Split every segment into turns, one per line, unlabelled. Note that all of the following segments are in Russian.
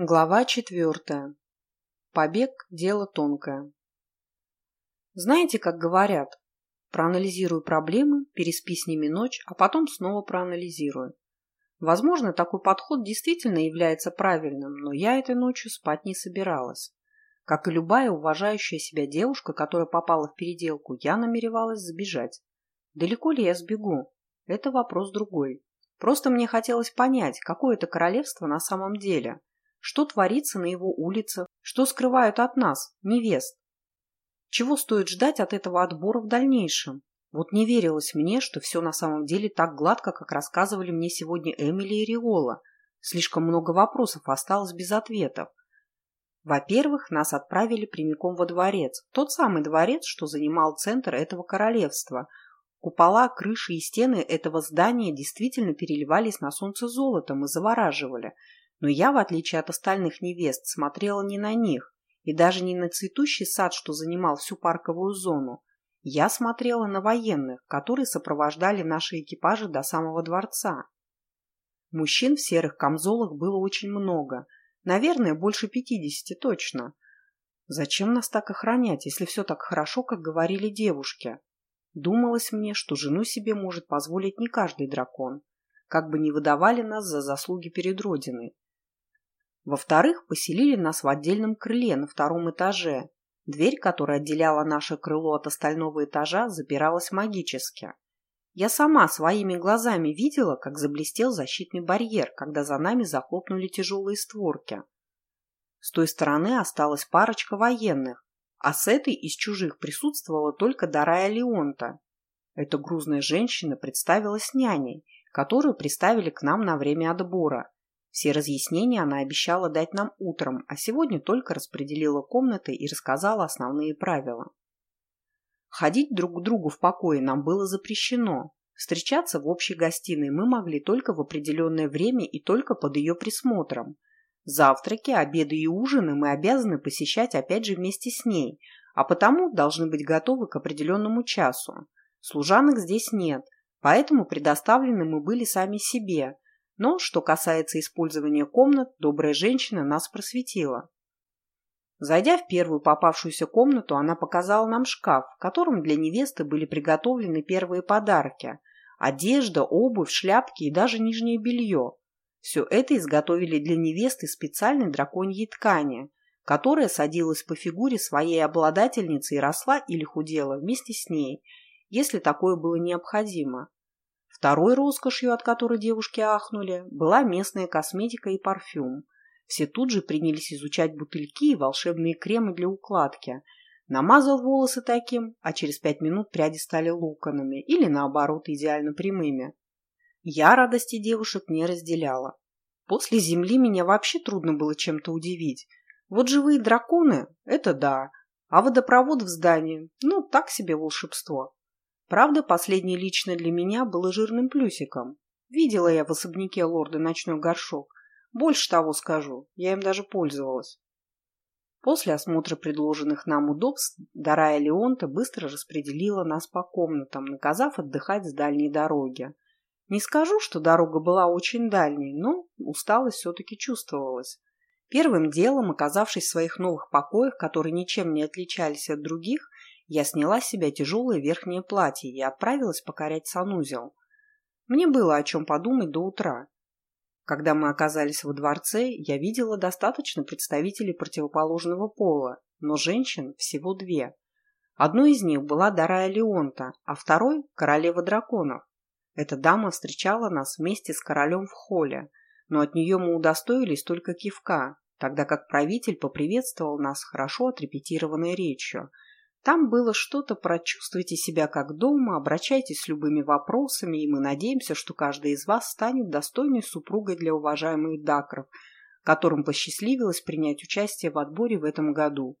Глава четвертая. Побег – дело тонкое. Знаете, как говорят, проанализируй проблемы, переспи с ними ночь, а потом снова проанализируй. Возможно, такой подход действительно является правильным, но я этой ночью спать не собиралась. Как и любая уважающая себя девушка, которая попала в переделку, я намеревалась сбежать. Далеко ли я сбегу? Это вопрос другой. Просто мне хотелось понять, какое это королевство на самом деле – что творится на его улицах, что скрывают от нас, невест. Чего стоит ждать от этого отбора в дальнейшем? Вот не верилось мне, что все на самом деле так гладко, как рассказывали мне сегодня Эмили и Риола. Слишком много вопросов осталось без ответов. Во-первых, нас отправили прямиком во дворец. Тот самый дворец, что занимал центр этого королевства. Купола, крыши и стены этого здания действительно переливались на солнце золотом и завораживали – но я, в отличие от остальных невест, смотрела не на них и даже не на цветущий сад, что занимал всю парковую зону. Я смотрела на военных, которые сопровождали наши экипажи до самого дворца. Мужчин в серых камзолах было очень много. Наверное, больше пятидесяти точно. Зачем нас так охранять, если все так хорошо, как говорили девушки? Думалось мне, что жену себе может позволить не каждый дракон, как бы не выдавали нас за заслуги перед Родиной. Во-вторых, поселили нас в отдельном крыле на втором этаже. Дверь, которая отделяла наше крыло от остального этажа, запиралась магически. Я сама своими глазами видела, как заблестел защитный барьер, когда за нами захлопнули тяжелые створки. С той стороны осталась парочка военных, а с этой из чужих присутствовала только Дарая Леонта. Эта грузная женщина представилась няней, которую приставили к нам на время отбора – все разъяснения она обещала дать нам утром, а сегодня только распределила комнаты и рассказала основные правила. Ходить друг к другу в покое нам было запрещено. Встречаться в общей гостиной мы могли только в определенное время и только под ее присмотром. Завтраки, обеды и ужины мы обязаны посещать опять же вместе с ней, а потому должны быть готовы к определенному часу. Служанок здесь нет, поэтому предоставлены мы были сами себе – но, что касается использования комнат, добрая женщина нас просветила. Зайдя в первую попавшуюся комнату, она показала нам шкаф, в котором для невесты были приготовлены первые подарки – одежда, обувь, шляпки и даже нижнее белье. Все это изготовили для невесты специальной драконьей ткани, которая садилась по фигуре своей обладательницы и росла или худела вместе с ней, если такое было необходимо. Второй роскошью, от которой девушки ахнули, была местная косметика и парфюм. Все тут же принялись изучать бутыльки и волшебные кремы для укладки. Намазал волосы таким, а через пять минут пряди стали локонами или, наоборот, идеально прямыми. Я радости девушек не разделяла. После земли меня вообще трудно было чем-то удивить. Вот живые драконы – это да, а водопровод в здании – ну, так себе волшебство. Правда, последний лично для меня было жирным плюсиком. Видела я в особняке лорда ночной горшок. Больше того скажу, я им даже пользовалась. После осмотра предложенных нам удобств Дарая Леонта быстро распределила нас по комнатам, наказав отдыхать с дальней дороги. Не скажу, что дорога была очень дальней, но усталость все-таки чувствовалась. Первым делом, оказавшись в своих новых покоях, которые ничем не отличались от других, я сняла с себя тяжелое верхнее платье и отправилась покорять санузел. Мне было о чем подумать до утра. Когда мы оказались во дворце, я видела достаточно представителей противоположного пола, но женщин всего две. Одной из них была Дарая Леонта, а второй – королева драконов. Эта дама встречала нас вместе с королем в холле, но от нее мы удостоились только кивка, тогда как правитель поприветствовал нас хорошо отрепетированной речью – там было что-то про «чувствуйте себя как дома», «обращайтесь с любыми вопросами», и мы надеемся, что каждый из вас станет достойной супругой для уважаемых дакров, которым посчастливилось принять участие в отборе в этом году.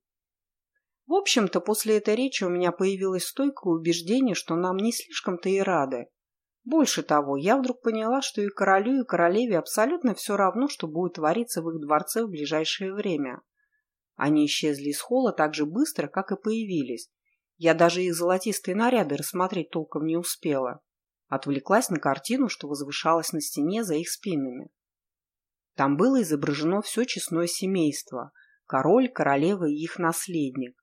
В общем-то, после этой речи у меня появилось стойкое убеждение, что нам не слишком-то и рады. Больше того, я вдруг поняла, что и королю, и королеве абсолютно все равно, что будет твориться в их дворце в ближайшее время. Они исчезли из холла так же быстро, как и появились. Я даже их золотистые наряды рассмотреть толком не успела. Отвлеклась на картину, что возвышалась на стене за их спинами. Там было изображено все честное семейство – король, королева и их наследник.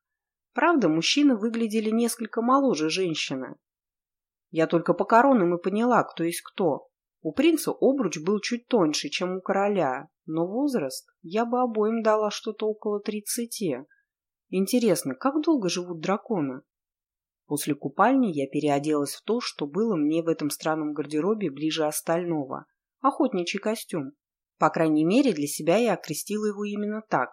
Правда, мужчины выглядели несколько моложе женщины. Я только по коронам и поняла, кто есть кто. У принца обруч был чуть тоньше, чем у короля, но возраст я бы обоим дала что-то около тридцати. Интересно, как долго живут драконы? После купальни я переоделась в то, что было мне в этом странном гардеробе ближе остального – охотничий костюм. По крайней мере, для себя я окрестила его именно так.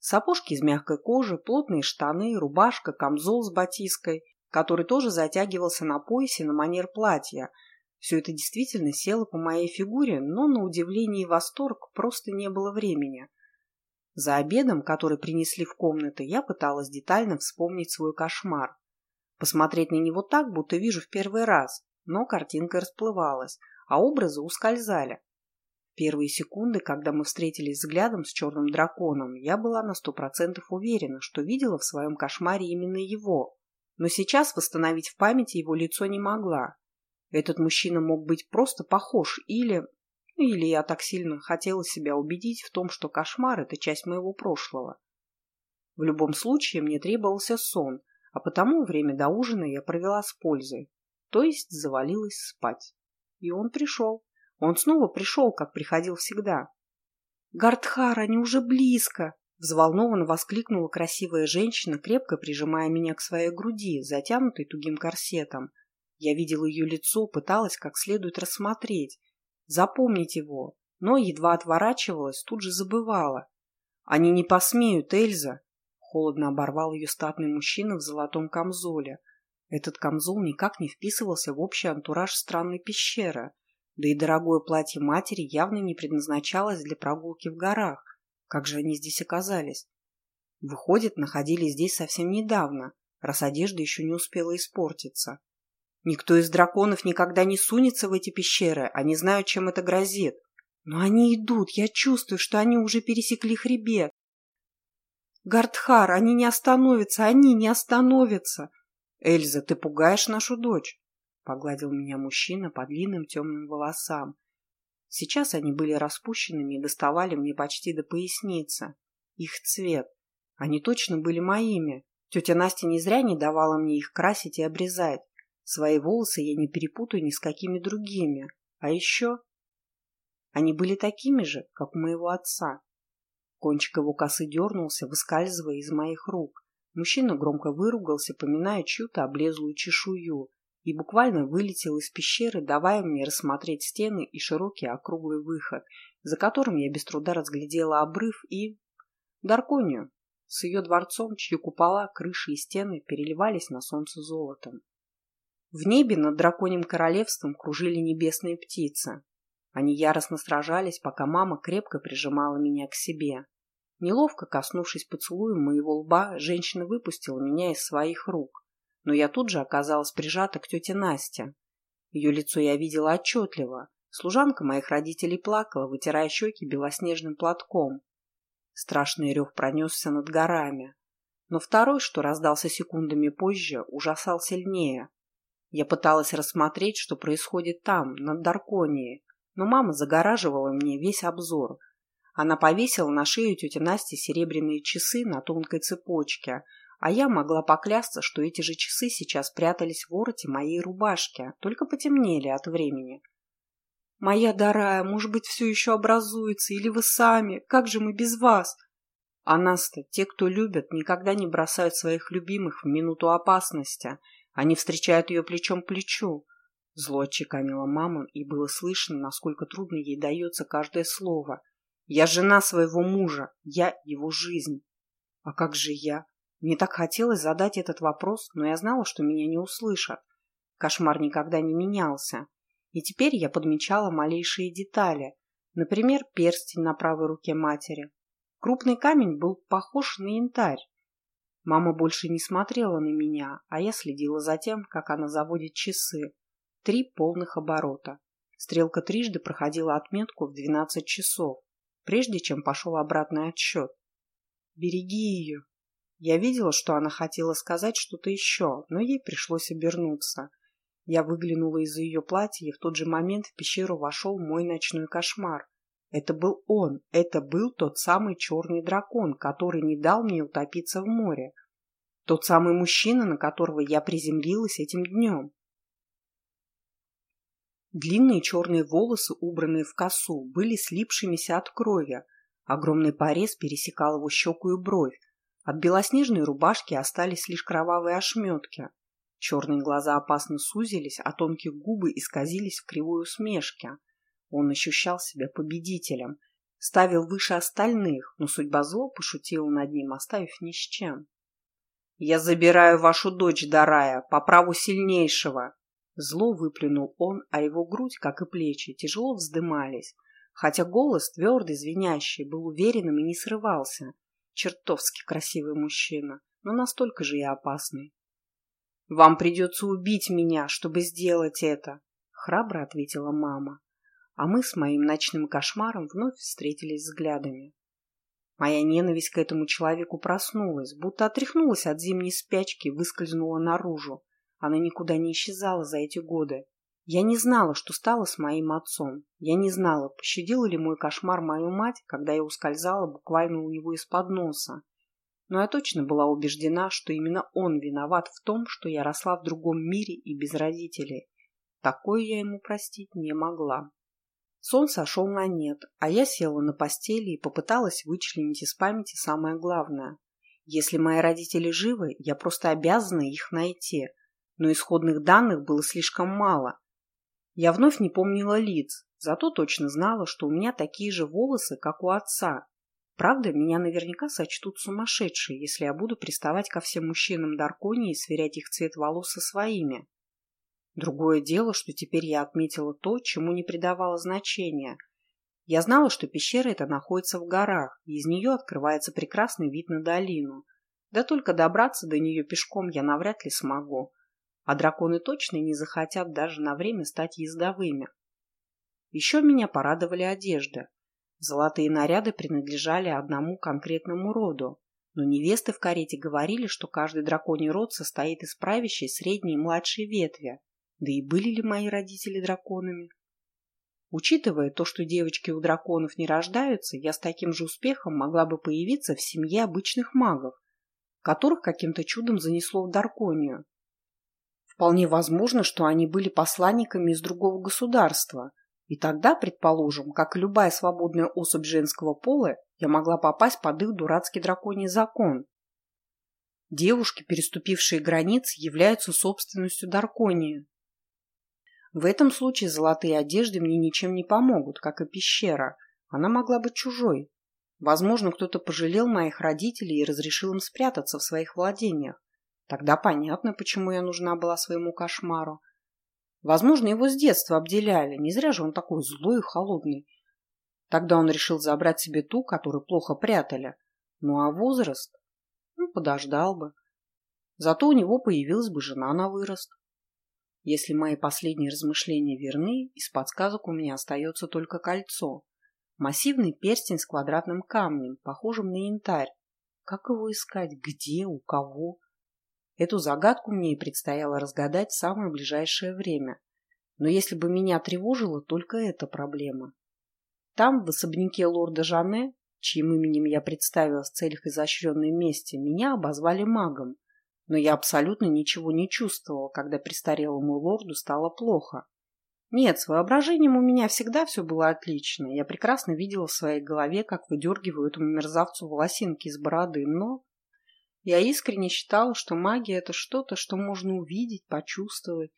Сапожки из мягкой кожи, плотные штаны, рубашка, камзол с батиской, который тоже затягивался на поясе на манер платья. Все это действительно село по моей фигуре, но на удивление и восторг просто не было времени. За обедом, который принесли в комнаты, я пыталась детально вспомнить свой кошмар. Посмотреть на него так, будто вижу в первый раз, но картинка расплывалась, а образы ускользали. Первые секунды, когда мы встретились взглядом с черным драконом, я была на сто процентов уверена, что видела в своем кошмаре именно его. Но сейчас восстановить в памяти его лицо не могла. Этот мужчина мог быть просто похож или... Или я так сильно хотела себя убедить в том, что кошмар – это часть моего прошлого. В любом случае мне требовался сон, а потому время до ужина я провела с пользой, то есть завалилась спать. И он пришел. Он снова пришел, как приходил всегда. «Гардхар, они уже близко!» Взволнованно воскликнула красивая женщина, крепко прижимая меня к своей груди, затянутой тугим корсетом. Я видела ее лицо, пыталась как следует рассмотреть, запомнить его, но едва отворачивалась, тут же забывала. «Они не посмеют, Эльза!» Холодно оборвал ее статный мужчина в золотом камзоле. Этот камзол никак не вписывался в общий антураж странной пещеры, да и дорогое платье матери явно не предназначалось для прогулки в горах. Как же они здесь оказались? Выходит, находились здесь совсем недавно, раз одежда еще не успела испортиться. Никто из драконов никогда не сунется в эти пещеры, они знают, чем это грозит. Но они идут, я чувствую, что они уже пересекли хребет. Гардхар, они не остановятся, они не остановятся. Эльза, ты пугаешь нашу дочь. Погладил меня мужчина по длинным темным волосам. Сейчас они были распущенными и доставали мне почти до поясницы. Их цвет. Они точно были моими. Тетя Настя не зря не давала мне их красить и обрезать. Свои волосы я не перепутаю ни с какими другими. А еще... Они были такими же, как у моего отца. Кончик его косы дернулся, выскальзывая из моих рук. Мужчина громко выругался, поминая чью-то облезлую чешую, и буквально вылетел из пещеры, давая мне рассмотреть стены и широкий округлый выход, за которым я без труда разглядела обрыв и... Дарконию, с ее дворцом, чьи купола, крыши и стены переливались на солнце золотом. В небе над драконьим королевством кружили небесные птицы, они яростно сражались, пока мама крепко прижимала меня к себе. Неловко коснувшись поцелуем моего лба, женщина выпустила меня из своих рук. Но я тут же оказалась прижата к тете Насте. Ее лицо я видела отчетливо. Служанка моих родителей плакала, вытирая щеки белоснежным платком. Страшный рев пронесся над горами. Но второй, что раздался секундами позже, ужасал сильнее. Я пыталась рассмотреть, что происходит там, над Дарконией, но мама загораживала мне весь обзор. Она повесила на шею тети Насти серебряные часы на тонкой цепочке, а я могла поклясться, что эти же часы сейчас прятались в вороте моей рубашки, только потемнели от времени. «Моя дорая, может быть, все еще образуется, или вы сами? Как же мы без вас?» А нас-то, те, кто любят, никогда не бросают своих любимых в минуту опасности. Они встречают ее плечом к плечу. Зло отчеканила мама, и было слышно, насколько трудно ей дается каждое слово. «Я жена своего мужа, я его жизнь». «А как же я?» Мне так хотелось задать этот вопрос, но я знала, что меня не услышат. Кошмар никогда не менялся. И теперь я подмечала малейшие детали. Например, перстень на правой руке матери. Крупный камень был похож на янтарь. Мама больше не смотрела на меня, а я следила за тем, как она заводит часы. Три полных оборота. Стрелка трижды проходила отметку в 12 часов, прежде чем пошел обратный отсчет. «Береги ее!» Я видела, что она хотела сказать что-то еще, но ей пришлось обернуться. Я выглянула из-за ее платья, и в тот же момент в пещеру вошел мой ночной кошмар. Это был он, это был тот самый черный дракон, который не дал мне утопиться в море. Тот самый мужчина, на которого я приземлилась этим днем. Длинные черные волосы, убранные в косу, были слипшимися от крови. Огромный порез пересекал его щеку и бровь. От белоснежной рубашки остались лишь кровавые ошметки. Черные глаза опасно сузились, а тонкие губы исказились в кривой усмешке. Он ощущал себя победителем, ставил выше остальных, но судьба зло пошутила над ним, оставив ни с чем. «Я забираю вашу дочь, Дарая, по праву сильнейшего!» Зло выплюнул он, а его грудь, как и плечи, тяжело вздымались, хотя голос, твердый, звенящий, был уверенным и не срывался. Чертовски красивый мужчина, но настолько же и опасный. «Вам придется убить меня, чтобы сделать это», — храбро ответила мама. А мы с моим ночным кошмаром вновь встретились взглядами. Моя ненависть к этому человеку проснулась, будто отряхнулась от зимней спячки выскользнула наружу. Она никуда не исчезала за эти годы. Я не знала, что стало с моим отцом. Я не знала, пощадил ли мой кошмар мою мать, когда я ускользала буквально у него из-под носа. Но я точно была убеждена, что именно он виноват в том, что я росла в другом мире и без родителей. Такое я ему простить не могла. Сон сошел на нет, а я села на постели и попыталась вычленить из памяти самое главное. Если мои родители живы, я просто обязана их найти, но исходных данных было слишком мало. Я вновь не помнила лиц, зато точно знала, что у меня такие же волосы, как у отца. Правда, меня наверняка сочтут сумасшедшей, если я буду приставать ко всем мужчинам Дарконии и сверять их цвет волос со своими. Другое дело, что теперь я отметила то, чему не придавала значения. Я знала, что пещера эта находится в горах, и из нее открывается прекрасный вид на долину. Да только добраться до нее пешком я навряд ли смогу а драконы точно не захотят даже на время стать ездовыми. Еще меня порадовали одежды. Золотые наряды принадлежали одному конкретному роду, но невесты в карете говорили, что каждый драконий род состоит из правящей средней и младшей ветви. Да и были ли мои родители драконами? Учитывая то, что девочки у драконов не рождаются, я с таким же успехом могла бы появиться в семье обычных магов, которых каким-то чудом занесло в Дарконию. Вполне возможно, что они были посланниками из другого государства. И тогда, предположим, как и любая свободная особь женского пола, я могла попасть под их дурацкий драконий закон. Девушки, переступившие границы, являются собственностью Дарконии. В этом случае золотые одежды мне ничем не помогут, как и пещера. Она могла быть чужой. Возможно, кто-то пожалел моих родителей и разрешил им спрятаться в своих владениях. Тогда понятно, почему я нужна была своему кошмару. Возможно, его с детства обделяли, не зря же он такой злой и холодный. Тогда он решил забрать себе ту, которую плохо прятали. Ну а возраст? Ну, подождал бы. Зато у него появилась бы жена на вырост. Если мои последние размышления верны, из подсказок у меня остается только кольцо. Массивный перстень с квадратным камнем, похожим на янтарь. Как его искать? Где? У кого? Эту загадку мне и предстояло разгадать в самое ближайшее время. Но если бы меня тревожила только эта проблема. Там, в особняке лорда Жане, чьим именем я представилась в целях изощренной мести, меня обозвали магом. Но я абсолютно ничего не чувствовала, когда престарелому лорду стало плохо. Нет, с воображением у меня всегда все было отлично. Я прекрасно видела в своей голове, как выдергиваю этому мерзавцу волосинки из бороды, но я искренне считала, что магия – это что-то, что можно увидеть, почувствовать.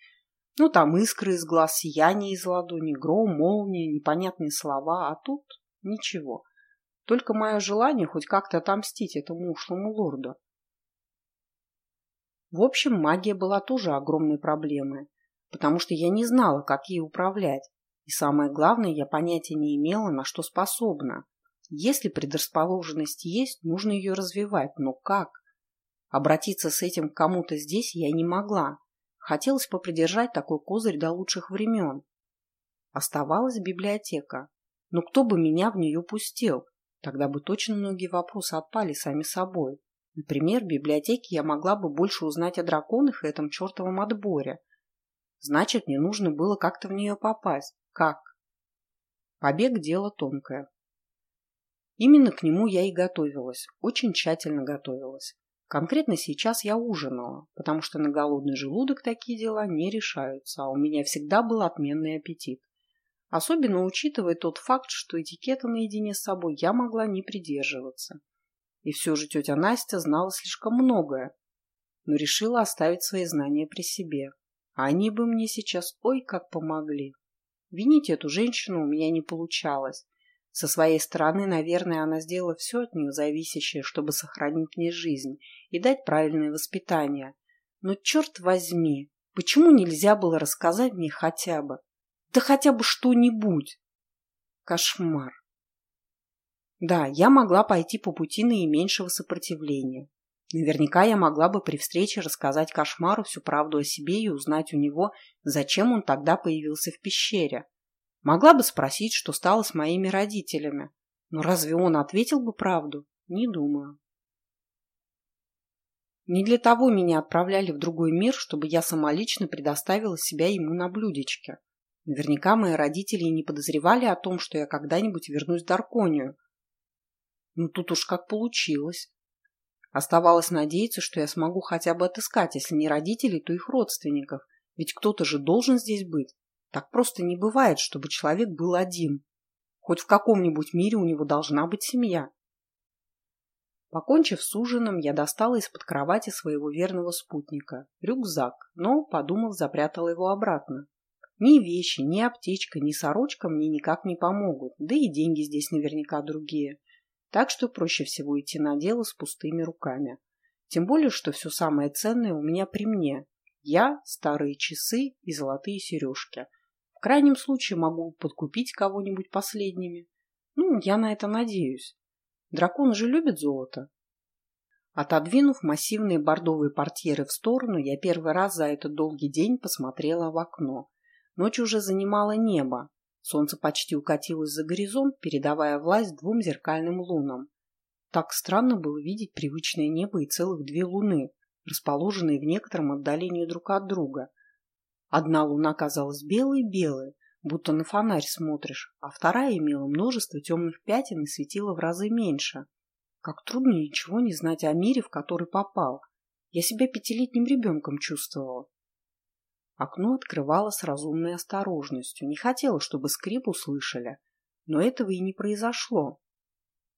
Ну, там искры из глаз, сияние из ладони, гром, молния, непонятные слова, а тут ничего. Только мое желание хоть как-то отомстить этому ушлому лорду. В общем, магия была тоже огромной проблемой, потому что я не знала, как ей управлять. И самое главное, я понятия не имела, на что способна. Если предрасположенность есть, нужно ее развивать, но как? Обратиться с этим к кому-то здесь я не могла. Хотелось попридержать такой козырь до лучших времен. Оставалась библиотека. Но кто бы меня в нее пустил? Тогда бы точно многие вопросы отпали сами собой. Например, в библиотеке я могла бы больше узнать о драконах и этом чертовом отборе. Значит, мне нужно было как-то в нее попасть. Как? Побег – дело тонкое. Именно к нему я и готовилась, очень тщательно готовилась. Конкретно сейчас я ужинала, потому что на голодный желудок такие дела не решаются, а у меня всегда был отменный аппетит. Особенно учитывая тот факт, что этикета наедине с собой я могла не придерживаться. И все же тетя Настя знала слишком многое, но решила оставить свои знания при себе. А они бы мне сейчас ой как помогли. Винить эту женщину у меня не получалось. Со своей стороны, наверное, она сделала все от нее зависящее, чтобы сохранить мне жизнь и дать правильное воспитание. Но черт возьми, почему нельзя было рассказать мне хотя бы? Да хотя бы что-нибудь. Кошмар. Да, я могла пойти по пути наименьшего сопротивления. Наверняка я могла бы при встрече рассказать кошмару всю правду о себе и узнать у него, зачем он тогда появился в пещере. Могла бы спросить, что стало с моими родителями. Но разве он ответил бы правду? Не думаю. Не для того меня отправляли в другой мир, чтобы я самолично предоставила себя ему на блюдечке. Наверняка мои родители не подозревали о том, что я когда-нибудь вернусь в Дарконию. Ну тут уж как получилось. Оставалось надеяться, что я смогу хотя бы отыскать, если не родителей, то их родственников. Ведь кто-то же должен здесь быть. Так просто не бывает, чтобы человек был один. Хоть в каком-нибудь мире у него должна быть семья. Покончив с ужином, я достала из-под кровати своего верного спутника – рюкзак, но, подумав, запрятала его обратно. Ни вещи, ни аптечка, ни сорочка мне никак не помогут, да и деньги здесь наверняка другие. Так что проще всего идти на дело с пустыми руками. Тем более, что все самое ценное у меня при мне. Я, старые часы и золотые сережки – в крайнем случае могу подкупить кого-нибудь последними. Ну, я на это надеюсь. Дракон же любит золото. Отодвинув массивные бордовые портьеры в сторону, я первый раз за этот долгий день посмотрела в окно. Ночь уже занимала небо. Солнце почти укатилось за горизонт, передавая власть двум зеркальным лунам. Так странно было видеть привычное небо и целых две луны, расположенные в некотором отдалении друг от друга – Одна луна казалась белой-белой, будто на фонарь смотришь, а вторая имела множество темных пятен и светила в разы меньше. Как трудно ничего не знать о мире, в который попал. Я себя пятилетним ребенком чувствовала. Окно открывало с разумной осторожностью. Не хотела, чтобы скрип услышали. Но этого и не произошло.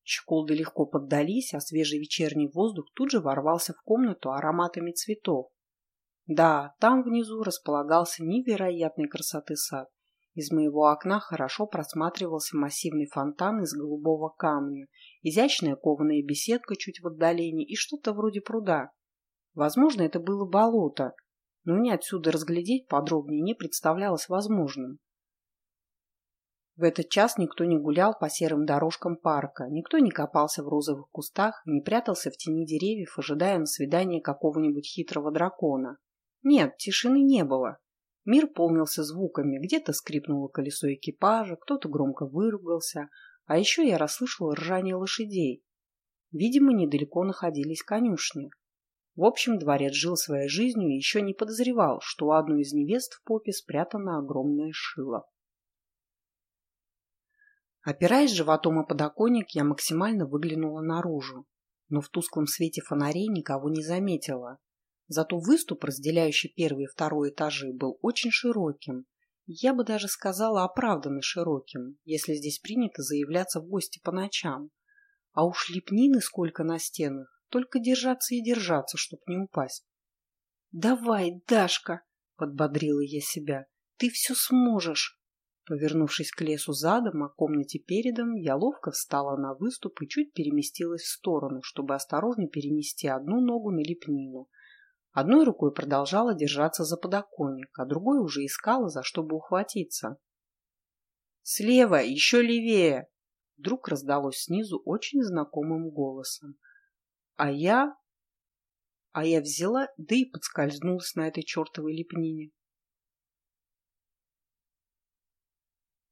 Щеколды легко поддались, а свежий вечерний воздух тут же ворвался в комнату ароматами цветов. Да, там внизу располагался невероятной красоты сад. Из моего окна хорошо просматривался массивный фонтан из голубого камня, изящная кованая беседка чуть в отдалении и что-то вроде пруда. Возможно, это было болото, но мне отсюда разглядеть подробнее не представлялось возможным. В этот час никто не гулял по серым дорожкам парка, никто не копался в розовых кустах не прятался в тени деревьев, ожидая на свидание какого-нибудь хитрого дракона. Нет, тишины не было. Мир полнился звуками, где-то скрипнуло колесо экипажа, кто-то громко выругался, а еще я расслышала ржание лошадей. Видимо, недалеко находились конюшни. В общем, дворец жил своей жизнью и еще не подозревал, что у одной из невест в попе спрятано огромное шило. Опираясь животом о подоконник, я максимально выглянула наружу, но в тусклом свете фонарей никого не заметила. Зато выступ, разделяющий первый и второй этажи, был очень широким. Я бы даже сказала оправданно широким, если здесь принято заявляться в гости по ночам. А уж лепнины сколько на стенах, только держаться и держаться, чтоб не упасть. «Давай, Дашка!» — подбодрила я себя. «Ты все сможешь!» Повернувшись к лесу задом, а комнате передом, я ловко встала на выступ и чуть переместилась в сторону, чтобы осторожно перенести одну ногу на лепнину — Одной рукой продолжала держаться за подоконник, а другой уже искала, за что бы ухватиться. «Слева! Еще левее!» Вдруг раздалось снизу очень знакомым голосом. А я... А я взяла, да и подскользнулась на этой чертовой лепнине.